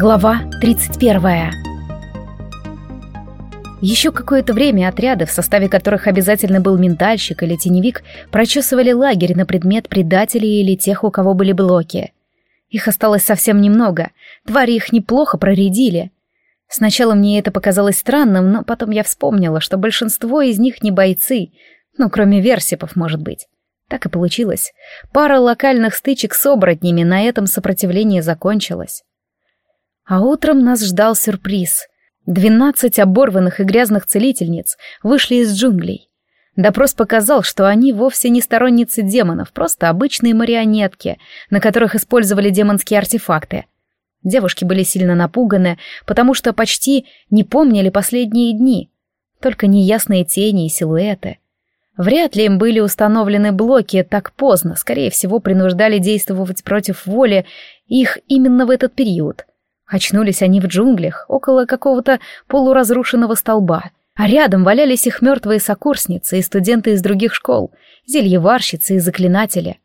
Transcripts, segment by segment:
Глава 31. Еще какое-то время отряды, в составе которых обязательно был ментальщик или теневик, прочесывали лагерь на предмет предателей или тех, у кого были блоки. Их осталось совсем немного, твари их неплохо проредили. Сначала мне это показалось странным, но потом я вспомнила, что большинство из них не бойцы, ну, кроме версипов, может быть. Так и получилось. Пара локальных стычек с оборотнями на этом сопротивление закончилось. А утром нас ждал сюрприз. Двенадцать оборванных и грязных целительниц вышли из джунглей. Допрос показал, что они вовсе не сторонницы демонов, просто обычные марионетки, на которых использовали демонские артефакты. Девушки были сильно напуганы, потому что почти не помнили последние дни. Только неясные тени и силуэты. Вряд ли им были установлены блоки так поздно, скорее всего, принуждали действовать против воли их именно в этот период. Очнулись они в джунглях, около какого-то полуразрушенного столба, а рядом валялись их мертвые сокурсницы и студенты из других школ, зельеварщицы и заклинатели.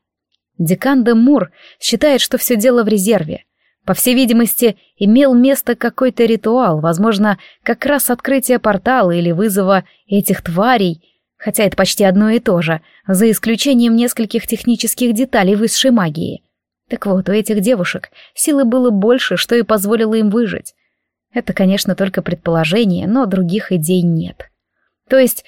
Декан де Мур считает, что все дело в резерве. По всей видимости, имел место какой-то ритуал, возможно, как раз открытие портала или вызова этих тварей, хотя это почти одно и то же, за исключением нескольких технических деталей высшей магии — так вот, у этих девушек силы было больше, что и позволило им выжить. Это, конечно, только предположение, но других идей нет. То есть,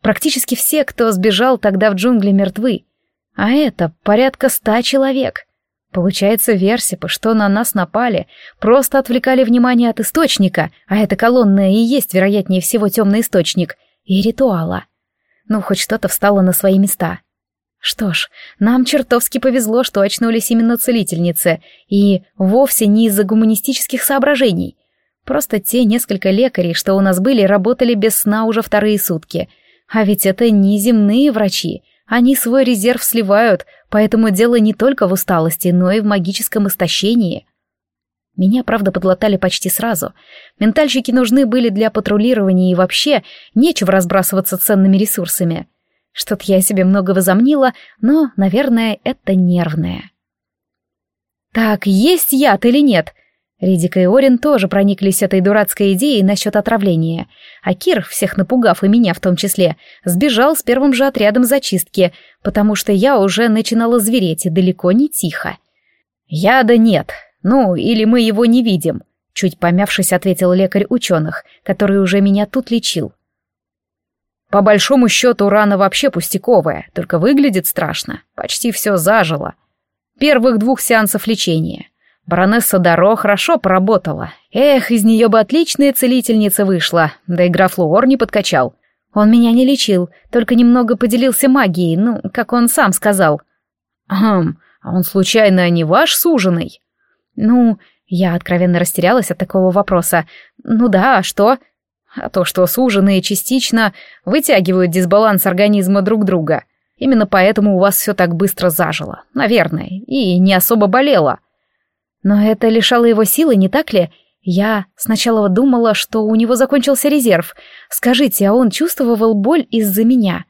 практически все, кто сбежал тогда в джунгли, мертвы. А это порядка ста человек. Получается, версипы, что на нас напали, просто отвлекали внимание от источника, а эта колонна и есть, вероятнее всего, темный источник, и ритуала. Ну, хоть что-то встало на свои места. Что ж, нам чертовски повезло, что очнулись именно целительницы, и вовсе не из-за гуманистических соображений. Просто те несколько лекарей, что у нас были, работали без сна уже вторые сутки. А ведь это не земные врачи, они свой резерв сливают, поэтому дело не только в усталости, но и в магическом истощении. Меня, правда, подлатали почти сразу. Ментальщики нужны были для патрулирования и вообще нечего разбрасываться ценными ресурсами. Что-то я себе много возомнила, но, наверное, это нервное. Так, есть яд или нет? Ридика и Орин тоже прониклись этой дурацкой идеей насчет отравления, а Кир, всех напугав и меня в том числе, сбежал с первым же отрядом зачистки, потому что я уже начинала звереть и далеко не тихо. «Яда нет, ну, или мы его не видим», — чуть помявшись, ответил лекарь ученых, который уже меня тут лечил. По большому счету рана вообще пустяковая, только выглядит страшно. Почти все зажило. Первых двух сеансов лечения. Баронесса Даро хорошо поработала. Эх, из нее бы отличная целительница вышла, да и граф Луор не подкачал. Он меня не лечил, только немного поделился магией, ну, как он сам сказал. Хм, а он случайно не ваш суженый? Ну, я откровенно растерялась от такого вопроса. Ну да, а что? А то, что суженые частично вытягивают дисбаланс организма друг друга. Именно поэтому у вас все так быстро зажило, наверное, и не особо болело. Но это лишало его силы, не так ли? Я сначала думала, что у него закончился резерв. Скажите, а он чувствовал боль из-за меня?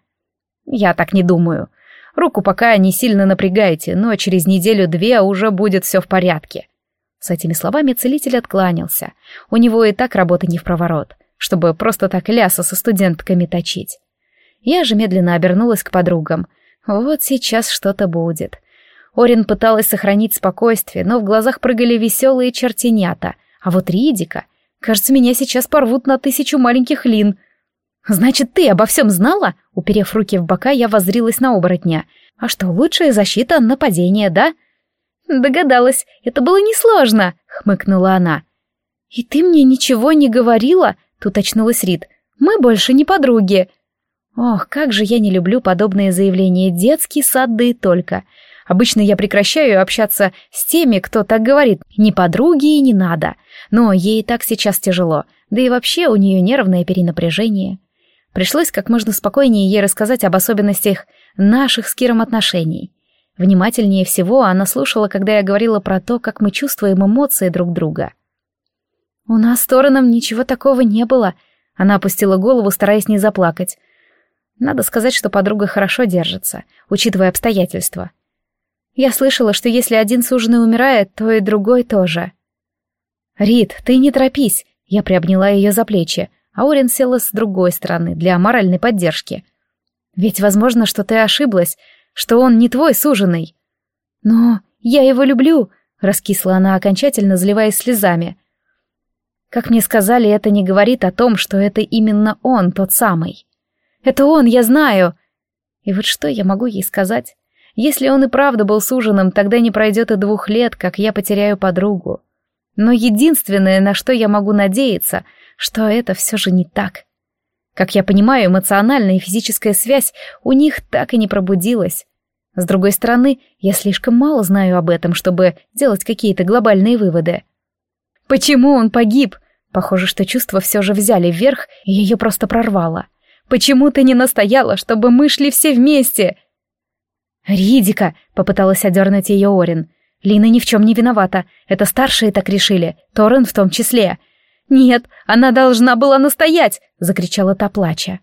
Я так не думаю. Руку пока не сильно напрягайте, но через неделю-две уже будет все в порядке. С этими словами целитель откланялся. У него и так работа не в проворот чтобы просто так ляса со студентками точить. Я же медленно обернулась к подругам. Вот сейчас что-то будет. Орин пыталась сохранить спокойствие, но в глазах прыгали веселые чертенята. А вот Ридика... Кажется, меня сейчас порвут на тысячу маленьких лин. «Значит, ты обо всем знала?» Уперев руки в бока, я воззрилась на оборотня. «А что, лучшая защита — нападение, да?» «Догадалась, это было несложно», — хмыкнула она. «И ты мне ничего не говорила?» Тут очнулась Рид. «Мы больше не подруги». Ох, как же я не люблю подобные заявления. Детский сад, да и только. Обычно я прекращаю общаться с теми, кто так говорит. Ни подруги и не надо. Но ей и так сейчас тяжело. Да и вообще у нее нервное перенапряжение. Пришлось как можно спокойнее ей рассказать об особенностях наших с Киром отношений. Внимательнее всего она слушала, когда я говорила про то, как мы чувствуем эмоции друг друга. «У нас с Тороном ничего такого не было», — она опустила голову, стараясь не заплакать. Надо сказать, что подруга хорошо держится, учитывая обстоятельства. Я слышала, что если один суженый умирает, то и другой тоже. «Рит, ты не торопись!» Я приобняла ее за плечи, а Орин села с другой стороны для моральной поддержки. «Ведь возможно, что ты ошиблась, что он не твой суженый». «Но я его люблю!» — раскисла она окончательно, заливаясь слезами. Как мне сказали, это не говорит о том, что это именно он, тот самый. Это он, я знаю. И вот что я могу ей сказать? Если он и правда был суженым, тогда не пройдет и двух лет, как я потеряю подругу. Но единственное, на что я могу надеяться, что это все же не так. Как я понимаю, эмоциональная и физическая связь у них так и не пробудилась. С другой стороны, я слишком мало знаю об этом, чтобы делать какие-то глобальные выводы. Почему он погиб? Похоже, что чувства все же взяли вверх, и ее просто прорвало. Почему ты не настояла, чтобы мы шли все вместе? Ридика, попыталась одернуть ее Орин. Лина ни в чем не виновата. Это старшие так решили, Торрен в том числе. Нет, она должна была настоять, закричала та плача.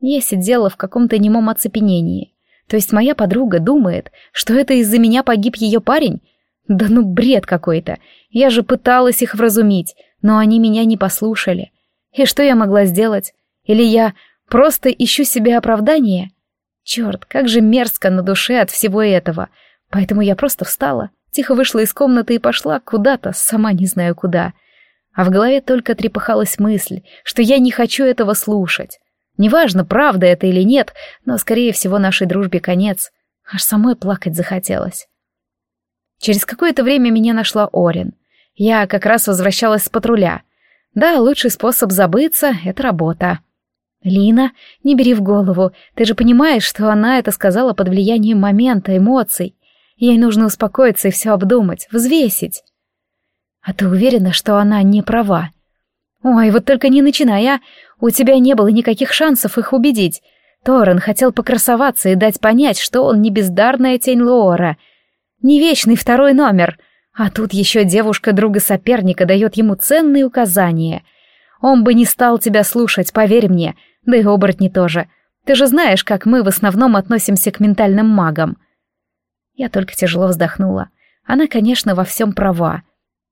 Я сидела в каком-то немом оцепенении. То есть моя подруга думает, что это из-за меня погиб ее парень? Да ну бред какой-то. Я же пыталась их вразумить, но они меня не послушали. И что я могла сделать? Или я просто ищу себе оправдание? Черт, как же мерзко на душе от всего этого. Поэтому я просто встала, тихо вышла из комнаты и пошла куда-то, сама не знаю куда. А в голове только трепыхалась мысль, что я не хочу этого слушать. Неважно, правда это или нет, но, скорее всего, нашей дружбе конец. Аж самой плакать захотелось. Через какое-то время меня нашла Орин. Я как раз возвращалась с патруля. Да, лучший способ забыться — это работа. «Лина, не бери в голову. Ты же понимаешь, что она это сказала под влиянием момента, эмоций. Ей нужно успокоиться и все обдумать, взвесить». «А ты уверена, что она не права?» «Ой, вот только не начинай, а! У тебя не было никаких шансов их убедить. Торрен хотел покрасоваться и дать понять, что он не бездарная тень Лоора, не вечный второй номер. А тут еще девушка друга соперника дает ему ценные указания. Он бы не стал тебя слушать, поверь мне, да и оборотни тоже. Ты же знаешь, как мы в основном относимся к ментальным магам. Я только тяжело вздохнула. Она, конечно, во всем права.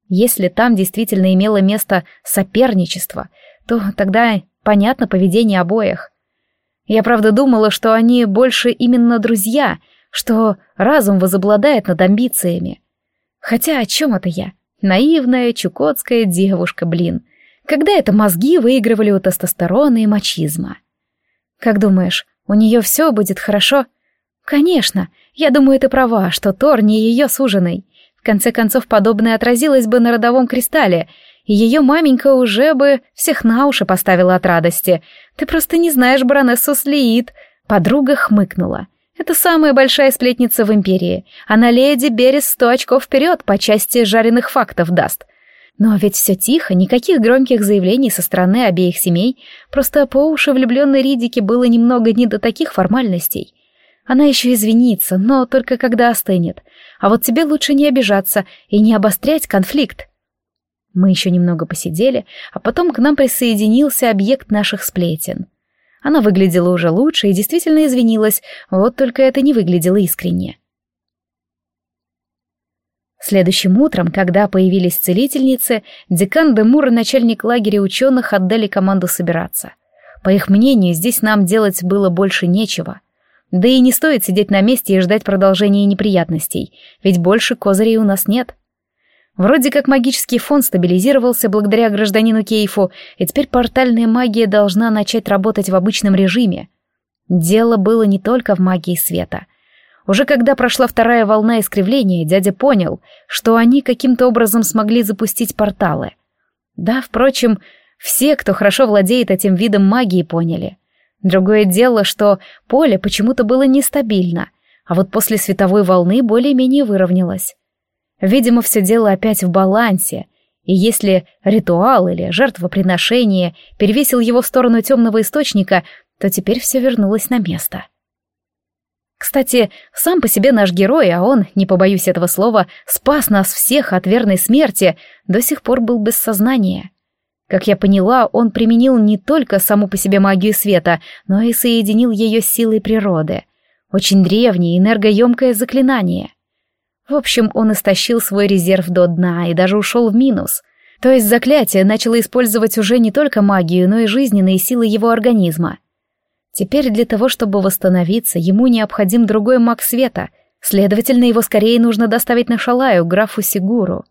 Если там действительно имело место соперничество, то тогда понятно поведение обоих. Я правда думала, что они больше именно друзья, что разум возобладает над амбициями. Хотя о чем это я? Наивная чукотская девушка, блин. Когда это мозги выигрывали у тестостерона и мачизма? Как думаешь, у нее все будет хорошо? Конечно, я думаю, ты права, что Тор не ее суженый. В конце концов, подобное отразилось бы на родовом кристалле, и ее маменька уже бы всех на уши поставила от радости. Ты просто не знаешь баронессу Слиит. Подруга хмыкнула. Это самая большая сплетница в империи. Она леди Берес сто очков вперед по части жареных фактов даст. Но ведь все тихо, никаких громких заявлений со стороны обеих семей, просто по уши влюбленной Ридике было немного не до таких формальностей. Она еще извинится, но только когда остынет. А вот тебе лучше не обижаться и не обострять конфликт. Мы еще немного посидели, а потом к нам присоединился объект наших сплетен — она выглядела уже лучше и действительно извинилась, вот только это не выглядело искренне. Следующим утром, когда появились целительницы, декан Демур и начальник лагеря ученых отдали команду собираться. По их мнению, здесь нам делать было больше нечего. Да и не стоит сидеть на месте и ждать продолжения неприятностей, ведь больше козырей у нас нет. Вроде как магический фон стабилизировался благодаря гражданину Кейфу, и теперь портальная магия должна начать работать в обычном режиме. Дело было не только в магии света. Уже когда прошла вторая волна искривления, дядя понял, что они каким-то образом смогли запустить порталы. Да, впрочем, все, кто хорошо владеет этим видом магии, поняли. Другое дело, что поле почему-то было нестабильно, а вот после световой волны более-менее выровнялось. Видимо, все дело опять в балансе, и если ритуал или жертвоприношение перевесил его в сторону темного источника, то теперь все вернулось на место. Кстати, сам по себе наш герой, а он, не побоюсь этого слова, спас нас всех от верной смерти, до сих пор был без сознания. Как я поняла, он применил не только саму по себе магию света, но и соединил ее с силой природы. Очень древнее, энергоемкое заклинание. В общем, он истощил свой резерв до дна и даже ушел в минус. То есть заклятие начало использовать уже не только магию, но и жизненные силы его организма. Теперь для того, чтобы восстановиться, ему необходим другой маг света, следовательно, его скорее нужно доставить на Шалаю, графу Сигуру.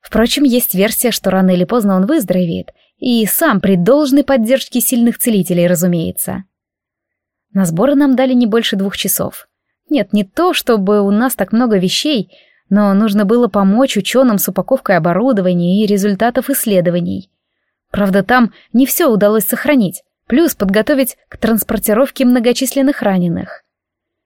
Впрочем, есть версия, что рано или поздно он выздоровеет, и сам при должной поддержке сильных целителей, разумеется. На сборы нам дали не больше двух часов. Нет, не то, чтобы у нас так много вещей, но нужно было помочь ученым с упаковкой оборудования и результатов исследований. Правда, там не все удалось сохранить, плюс подготовить к транспортировке многочисленных раненых.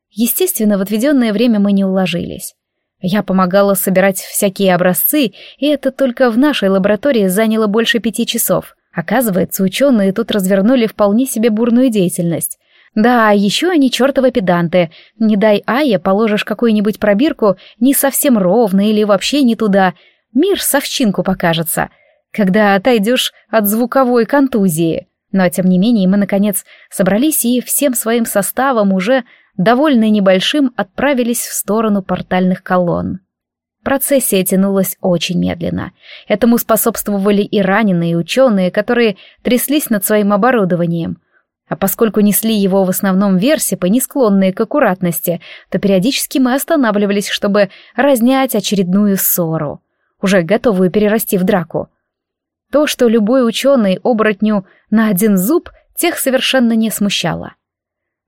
Естественно, в отведенное время мы не уложились. Я помогала собирать всякие образцы, и это только в нашей лаборатории заняло больше пяти часов. Оказывается, ученые тут развернули вполне себе бурную деятельность. Да, еще они чертовы педанты. Не дай Ая, положишь какую-нибудь пробирку не совсем ровно или вообще не туда. Мир совчинку покажется, когда отойдешь от звуковой контузии. Но, тем не менее, мы, наконец, собрались и всем своим составом уже, довольно небольшим, отправились в сторону портальных колонн. Процессия тянулась очень медленно. Этому способствовали и раненые ученые, которые тряслись над своим оборудованием — а поскольку несли его в основном версипы, не склонные к аккуратности, то периодически мы останавливались, чтобы разнять очередную ссору, уже готовую перерасти в драку. То, что любой ученый оборотню на один зуб, тех совершенно не смущало.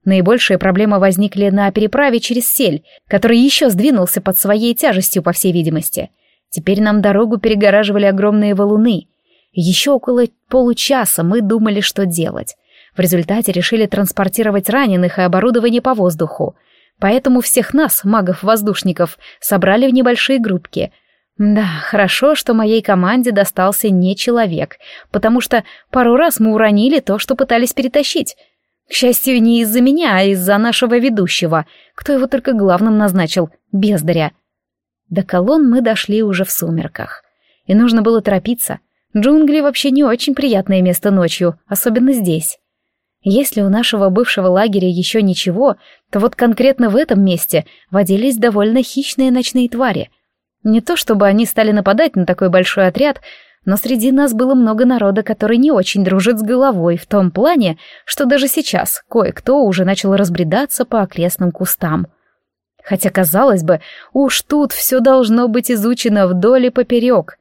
Наибольшие проблемы возникли на переправе через сель, который еще сдвинулся под своей тяжестью, по всей видимости. Теперь нам дорогу перегораживали огромные валуны. Еще около получаса мы думали, что делать. В результате решили транспортировать раненых и оборудование по воздуху. Поэтому всех нас, магов-воздушников, собрали в небольшие группки. Да, хорошо, что моей команде достался не человек, потому что пару раз мы уронили то, что пытались перетащить. К счастью, не из-за меня, а из-за нашего ведущего, кто его только главным назначил, бездаря. До колонн мы дошли уже в сумерках. И нужно было торопиться. Джунгли вообще не очень приятное место ночью, особенно здесь. Если у нашего бывшего лагеря еще ничего, то вот конкретно в этом месте водились довольно хищные ночные твари. Не то чтобы они стали нападать на такой большой отряд, но среди нас было много народа, который не очень дружит с головой, в том плане, что даже сейчас кое-кто уже начал разбредаться по окрестным кустам. Хотя, казалось бы, уж тут все должно быть изучено вдоль и поперек.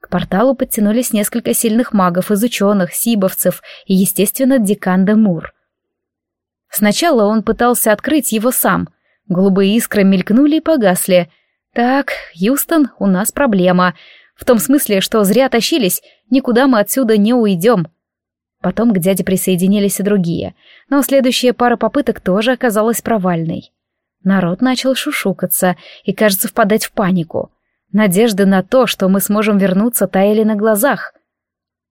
К порталу подтянулись несколько сильных магов из ученых, сибовцев и, естественно, декан де Мур. Сначала он пытался открыть его сам. Голубые искры мелькнули и погасли. «Так, Юстон, у нас проблема. В том смысле, что зря тащились, никуда мы отсюда не уйдем». Потом к дяде присоединились и другие, но следующая пара попыток тоже оказалась провальной. Народ начал шушукаться и, кажется, впадать в панику. Надежды на то, что мы сможем вернуться, таяли на глазах.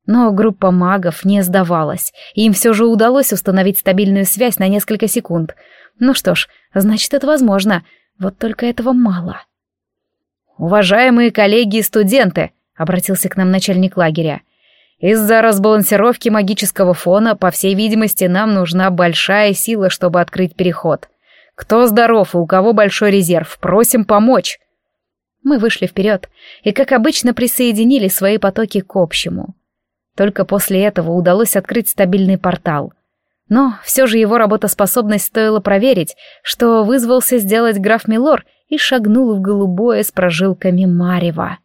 Но группа магов не сдавалась, и им все же удалось установить стабильную связь на несколько секунд. Ну что ж, значит, это возможно, вот только этого мало. «Уважаемые коллеги и студенты», — обратился к нам начальник лагеря, «из-за разбалансировки магического фона, по всей видимости, нам нужна большая сила, чтобы открыть переход. Кто здоров и у кого большой резерв, просим помочь». Мы вышли вперед и, как обычно, присоединили свои потоки к общему. Только после этого удалось открыть стабильный портал. Но все же его работоспособность стоило проверить, что вызвался сделать граф Милор и шагнул в голубое с прожилками Марева.